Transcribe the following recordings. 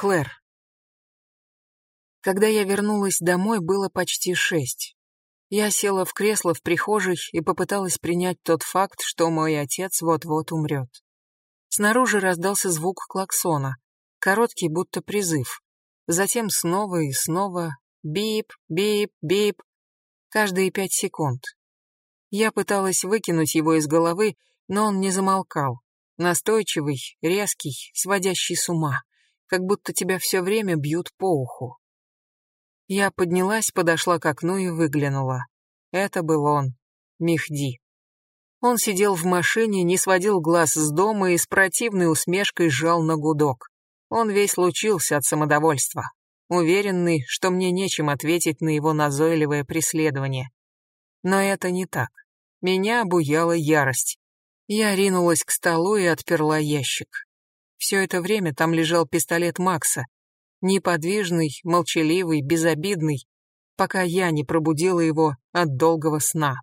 Клэр. Когда я вернулась домой, было почти шесть. Я села в кресло в прихожей и попыталась принять тот факт, что мой отец вот-вот умрет. Снаружи раздался звук клаксона, короткий, будто призыв. Затем снова и снова бип, бип, бип, каждые пять секунд. Я пыталась выкинуть его из головы, но он не замолкал. Настойчивый, резкий, сводящий с ума, как будто тебя все время бьют по уху. Я поднялась, подошла к окну и выглянула. Это был он, Мехди. Он сидел в машине, не сводил глаз с дома и с противной усмешкой сжал на гудок. Он весь лучился от самодовольства, уверенный, что мне нечем ответить на его назойливое преследование. Но это не так. Меня обуяла ярость. Я ринулась к столу и отперла ящик. Все это время там лежал пистолет Макса, неподвижный, молчаливый, безобидный, пока я не пробудила его от долгого сна.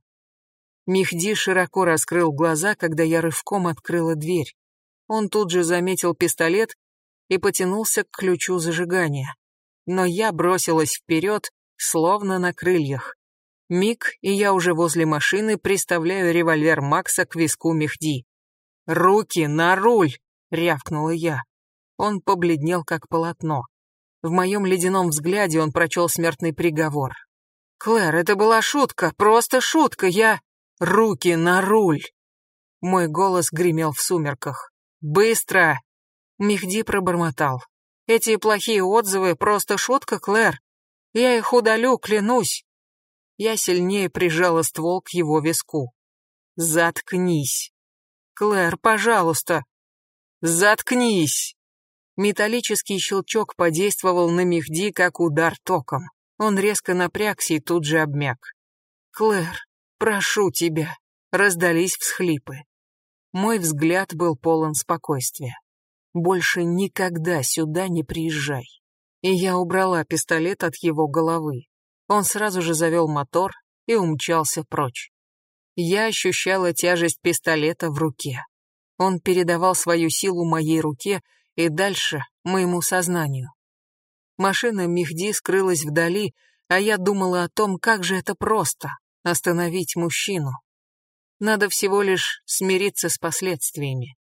Михди широко раскрыл глаза, когда я рывком открыла дверь. Он тут же заметил пистолет и потянулся к ключу зажигания. Но я бросилась вперед, словно на крыльях. Миг, и я уже возле машины приставляю револьвер Макса к виску Мехди. «Руки на руль!» — рявкнула я. Он побледнел, как полотно. В моем ледяном взгляде он прочел смертный приговор. «Клэр, это была шутка, просто шутка, я...» «Руки на руль!» Мой голос гремел в сумерках. «Быстро!» Мехди пробормотал. «Эти плохие отзывы — просто шутка, Клэр. Я их удалю, клянусь!» Я сильнее прижала ствол к его виску. «Заткнись!» «Клэр, пожалуйста!» «Заткнись!» Металлический щелчок подействовал на Мехди, как удар током. Он резко напрягся и тут же обмяк. «Клэр, прошу тебя!» Раздались всхлипы. Мой взгляд был полон спокойствия. «Больше никогда сюда не приезжай». И я убрала пистолет от его головы. Он сразу же завел мотор и умчался прочь. Я ощущала тяжесть пистолета в руке. Он передавал свою силу моей руке, и дальше моему сознанию. Машина Мехди скрылась вдали, а я думала о том, как же это просто — остановить мужчину. Надо всего лишь смириться с последствиями.